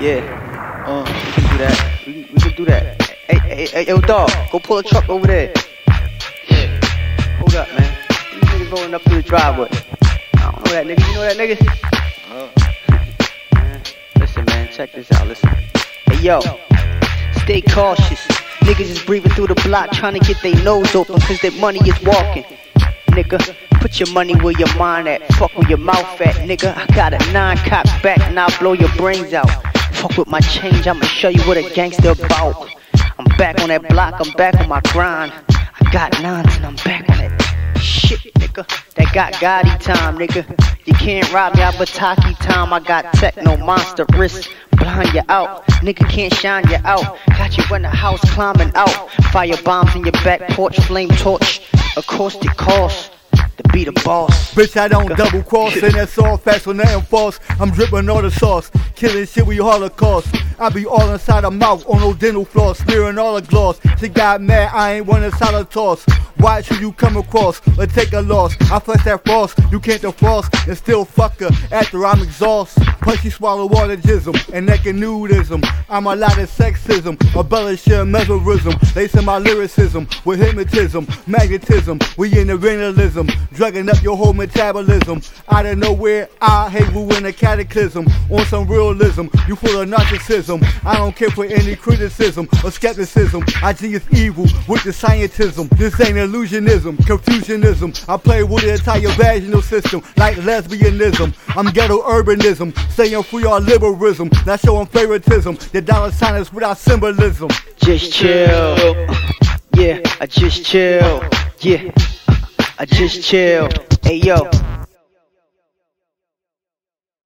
Yeah. Uh, we can do that. We, we can do that. Hey, hey, hey, yo, dog, go pull a truck over there. Yeah. Hold up, man. These niggas rolling up through the driveway. I don't know that nigga. You know that nigga? Man, listen, man. Check this out. Listen. Hey, yo. Stay cautious. Niggas is breathing through the block trying to get their nose open cause their money is walking. Nigga, put your money where your mind at. Fuck where your mouth at, nigga. I got a nine cop back and I'll blow your brains out. Fuck with my change, I'ma show you what a gangster about. I'm back on that block, I'm back on my grind. I got nines and I'm back on it. shit, nigga. That got Gotti time, nigga. You can't rob me, I Bataki time. I got techno monster wrist, blind you out. Nigga can't shine you out. Got you in the house climbing out. Fire bombs in your back porch, flame torch, acoustic course. Boss. Bitch, I don't double cross, and that's all fast for nothing false. I'm dripping all the sauce, killing shit with Holocaust. I be all inside her mouth on no dental floss, smearing all the gloss. She got mad, I ain't one inside a toss. Watch who you come across, or take a loss. I flex that frost, you can't defrost, and still fuck her after I'm exhaust. Punchy swallow jism, and naked nudism. I'm a lot of sexism, embellishing mesmerism. Lacing my lyricism with hypnotism, magnetism. We in the realism, drugging up your whole metabolism. Out of nowhere, I hate you in a cataclysm. On some realism, you full of narcissism. I don't care for any criticism or skepticism. I genius evil with the scientism. This ain't illusionism, confusionism. I play with the entire vaginal system like lesbianism. I'm ghetto urbanism, staying free on liberalism, not showing favoritism. The dollar sign is without symbolism. Just chill. Yeah, I just chill. Yeah, I just chill. Hey yo,